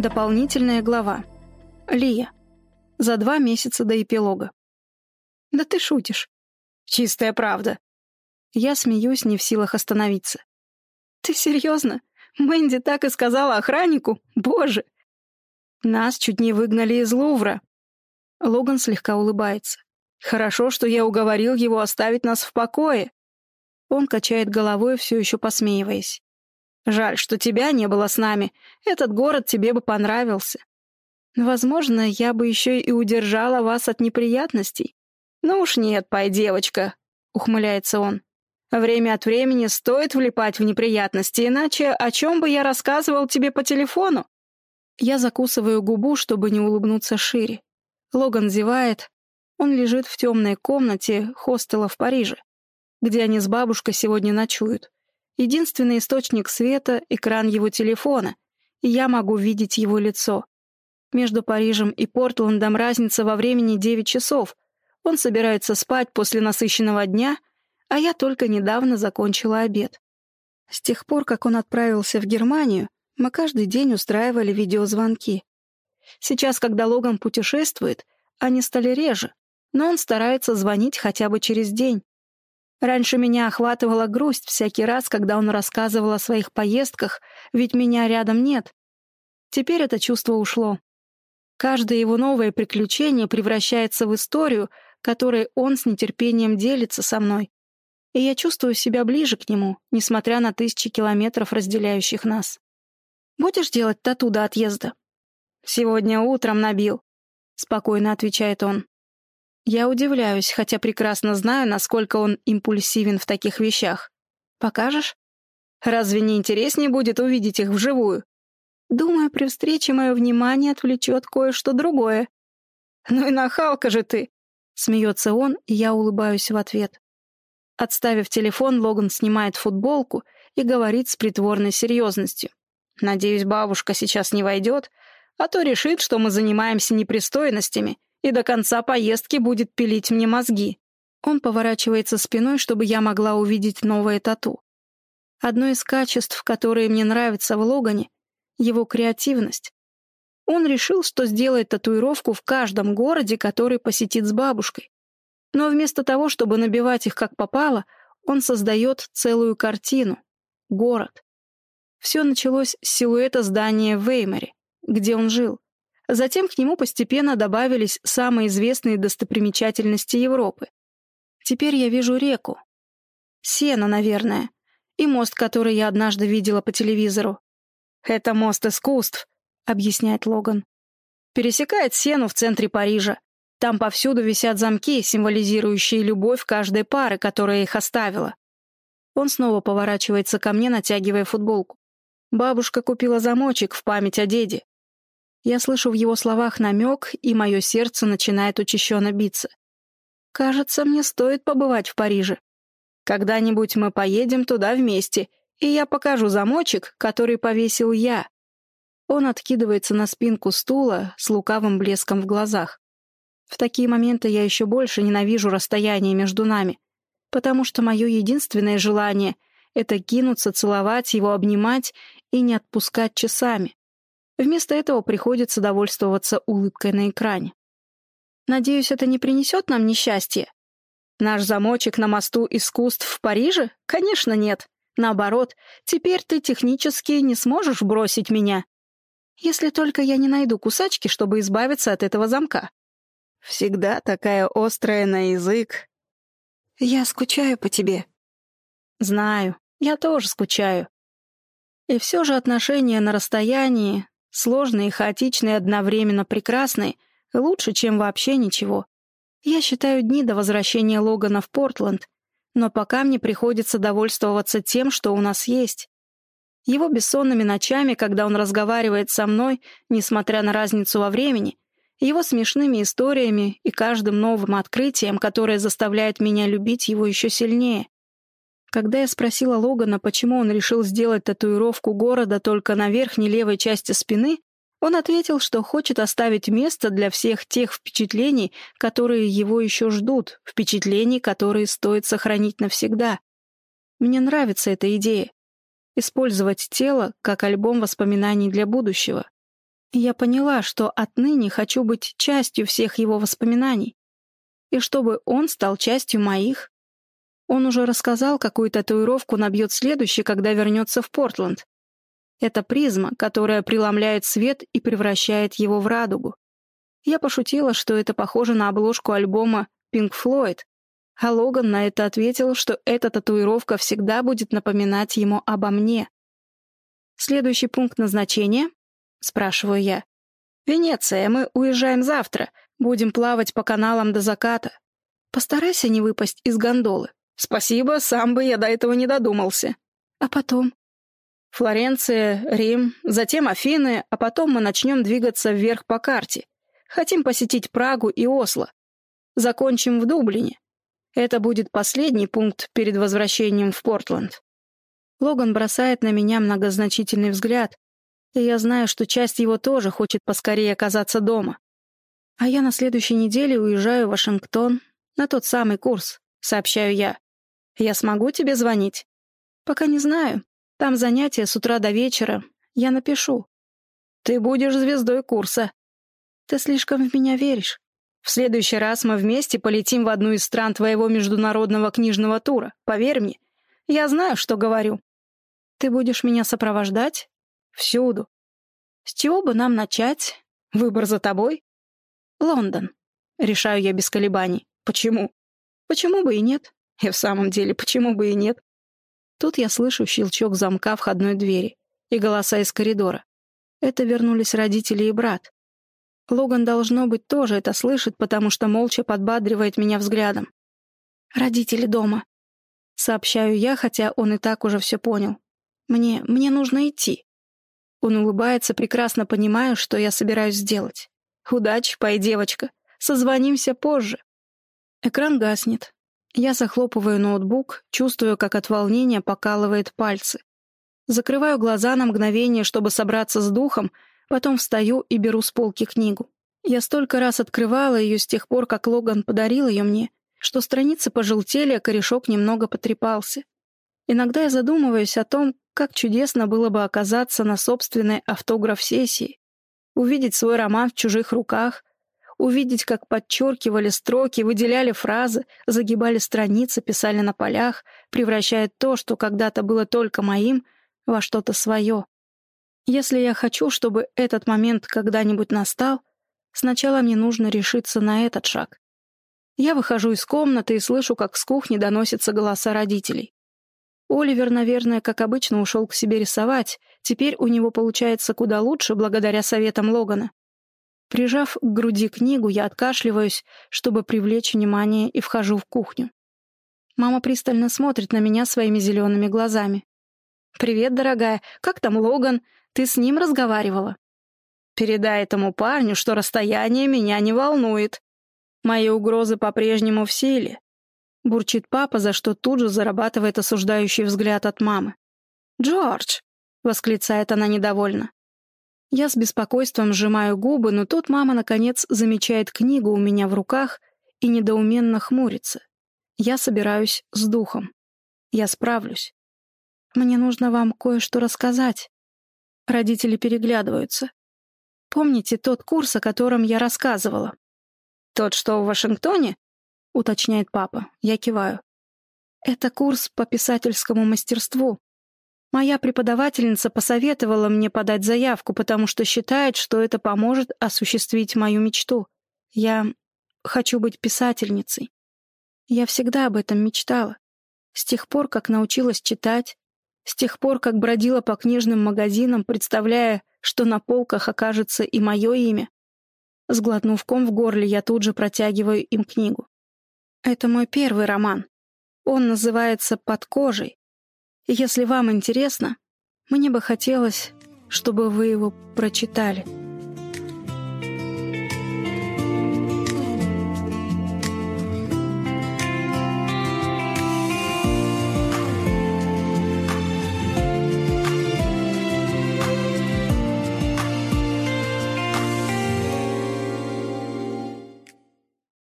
Дополнительная глава. Лия. За два месяца до эпилога. Да ты шутишь. Чистая правда. Я смеюсь, не в силах остановиться. Ты серьезно? Мэнди так и сказала охраннику? Боже! Нас чуть не выгнали из Лувра. Логан слегка улыбается. Хорошо, что я уговорил его оставить нас в покое. Он качает головой, все еще посмеиваясь. Жаль, что тебя не было с нами. Этот город тебе бы понравился. Возможно, я бы еще и удержала вас от неприятностей. Ну уж нет, пой, девочка, ухмыляется он. Время от времени стоит влипать в неприятности, иначе о чем бы я рассказывал тебе по телефону? Я закусываю губу, чтобы не улыбнуться шире. Логан зевает. Он лежит в темной комнате хостела в Париже, где они с бабушкой сегодня ночуют. Единственный источник света — экран его телефона, и я могу видеть его лицо. Между Парижем и Портландом разница во времени 9 часов. Он собирается спать после насыщенного дня, а я только недавно закончила обед. С тех пор, как он отправился в Германию, мы каждый день устраивали видеозвонки. Сейчас, когда Логан путешествует, они стали реже, но он старается звонить хотя бы через день. Раньше меня охватывала грусть всякий раз, когда он рассказывал о своих поездках, ведь меня рядом нет. Теперь это чувство ушло. Каждое его новое приключение превращается в историю, которой он с нетерпением делится со мной. И я чувствую себя ближе к нему, несмотря на тысячи километров, разделяющих нас. «Будешь делать тату до отъезда?» «Сегодня утром набил», — спокойно отвечает он. Я удивляюсь, хотя прекрасно знаю, насколько он импульсивен в таких вещах. Покажешь? Разве не интереснее будет увидеть их вживую? Думаю, при встрече мое внимание отвлечет кое-что другое. Ну и нахалка же ты! Смеется он, и я улыбаюсь в ответ. Отставив телефон, Логан снимает футболку и говорит с притворной серьезностью. Надеюсь, бабушка сейчас не войдет, а то решит, что мы занимаемся непристойностями — и до конца поездки будет пилить мне мозги. Он поворачивается спиной, чтобы я могла увидеть новое тату. Одно из качеств, которые мне нравятся в Логане — его креативность. Он решил, что сделает татуировку в каждом городе, который посетит с бабушкой. Но вместо того, чтобы набивать их как попало, он создает целую картину — город. Все началось с силуэта здания в Веймаре, где он жил. Затем к нему постепенно добавились самые известные достопримечательности Европы. Теперь я вижу реку. Сена, наверное. И мост, который я однажды видела по телевизору. «Это мост искусств», — объясняет Логан. «Пересекает Сену в центре Парижа. Там повсюду висят замки, символизирующие любовь каждой пары, которая их оставила». Он снова поворачивается ко мне, натягивая футболку. Бабушка купила замочек в память о деде. Я слышу в его словах намек, и мое сердце начинает учащенно биться. Кажется, мне стоит побывать в Париже. Когда-нибудь мы поедем туда вместе, и я покажу замочек, который повесил я. Он откидывается на спинку стула с лукавым блеском в глазах. В такие моменты я еще больше ненавижу расстояние между нами, потому что мое единственное желание — это кинуться, целовать его, обнимать и не отпускать часами. Вместо этого приходится довольствоваться улыбкой на экране. Надеюсь, это не принесет нам несчастье? Наш замочек на мосту искусств в Париже? Конечно, нет. Наоборот, теперь ты технически не сможешь бросить меня. Если только я не найду кусачки, чтобы избавиться от этого замка. Всегда такая острая на язык. Я скучаю по тебе. Знаю, я тоже скучаю. И все же отношения на расстоянии Сложные хаотичные одновременно прекрасные, лучше, чем вообще ничего. Я считаю дни до возвращения Логана в Портленд, но пока мне приходится довольствоваться тем, что у нас есть. Его бессонными ночами, когда он разговаривает со мной, несмотря на разницу во времени, его смешными историями и каждым новым открытием, которое заставляет меня любить его еще сильнее. Когда я спросила Логана, почему он решил сделать татуировку города только на верхней левой части спины, он ответил, что хочет оставить место для всех тех впечатлений, которые его еще ждут, впечатлений, которые стоит сохранить навсегда. Мне нравится эта идея. Использовать тело как альбом воспоминаний для будущего. Я поняла, что отныне хочу быть частью всех его воспоминаний, и чтобы он стал частью моих. Он уже рассказал, какую татуировку набьет следующий, когда вернется в Портленд. Это призма, которая преломляет свет и превращает его в радугу. Я пошутила, что это похоже на обложку альбома Pink Floyd, а Логан на это ответил, что эта татуировка всегда будет напоминать ему обо мне. «Следующий пункт назначения?» — спрашиваю я. «Венеция, мы уезжаем завтра. Будем плавать по каналам до заката. Постарайся не выпасть из гондолы. Спасибо, сам бы я до этого не додумался. А потом? Флоренция, Рим, затем Афины, а потом мы начнем двигаться вверх по карте. Хотим посетить Прагу и Осло. Закончим в Дублине. Это будет последний пункт перед возвращением в Портленд. Логан бросает на меня многозначительный взгляд, и я знаю, что часть его тоже хочет поскорее оказаться дома. А я на следующей неделе уезжаю в Вашингтон на тот самый курс, сообщаю я. Я смогу тебе звонить? Пока не знаю. Там занятия с утра до вечера. Я напишу. Ты будешь звездой курса. Ты слишком в меня веришь. В следующий раз мы вместе полетим в одну из стран твоего международного книжного тура. Поверь мне. Я знаю, что говорю. Ты будешь меня сопровождать? Всюду. С чего бы нам начать? Выбор за тобой. Лондон. Решаю я без колебаний. Почему? Почему бы и нет? И в самом деле, почему бы и нет? Тут я слышу щелчок замка входной двери и голоса из коридора. Это вернулись родители и брат. Логан, должно быть, тоже это слышит, потому что молча подбадривает меня взглядом. «Родители дома», — сообщаю я, хотя он и так уже все понял. «Мне... мне нужно идти». Он улыбается, прекрасно понимая, что я собираюсь сделать. «Удачи, пой, девочка. Созвонимся позже». Экран гаснет. Я захлопываю ноутбук, чувствую, как от волнения покалывает пальцы. Закрываю глаза на мгновение, чтобы собраться с духом, потом встаю и беру с полки книгу. Я столько раз открывала ее с тех пор, как Логан подарил ее мне, что страницы пожелтели, а корешок немного потрепался. Иногда я задумываюсь о том, как чудесно было бы оказаться на собственной автограф-сессии, увидеть свой роман в чужих руках, увидеть, как подчеркивали строки, выделяли фразы, загибали страницы, писали на полях, превращая то, что когда-то было только моим, во что-то свое. Если я хочу, чтобы этот момент когда-нибудь настал, сначала мне нужно решиться на этот шаг. Я выхожу из комнаты и слышу, как с кухни доносятся голоса родителей. Оливер, наверное, как обычно, ушел к себе рисовать. Теперь у него получается куда лучше, благодаря советам Логана. Прижав к груди книгу, я откашливаюсь, чтобы привлечь внимание, и вхожу в кухню. Мама пристально смотрит на меня своими зелеными глазами. «Привет, дорогая. Как там Логан? Ты с ним разговаривала?» «Передай этому парню, что расстояние меня не волнует. Мои угрозы по-прежнему в силе. — бурчит папа, за что тут же зарабатывает осуждающий взгляд от мамы. «Джордж!» — восклицает она недовольно. Я с беспокойством сжимаю губы, но тут мама, наконец, замечает книгу у меня в руках и недоуменно хмурится. Я собираюсь с духом. Я справлюсь. Мне нужно вам кое-что рассказать. Родители переглядываются. Помните тот курс, о котором я рассказывала? Тот, что в Вашингтоне? — уточняет папа. Я киваю. «Это курс по писательскому мастерству. Моя преподавательница посоветовала мне подать заявку, потому что считает, что это поможет осуществить мою мечту. Я хочу быть писательницей. Я всегда об этом мечтала. С тех пор, как научилась читать, с тех пор, как бродила по книжным магазинам, представляя, что на полках окажется и мое имя. Сглотнув ком в горле, я тут же протягиваю им книгу. Это мой первый роман. Он называется «Под кожей». Если вам интересно, мне бы хотелось, чтобы вы его прочитали.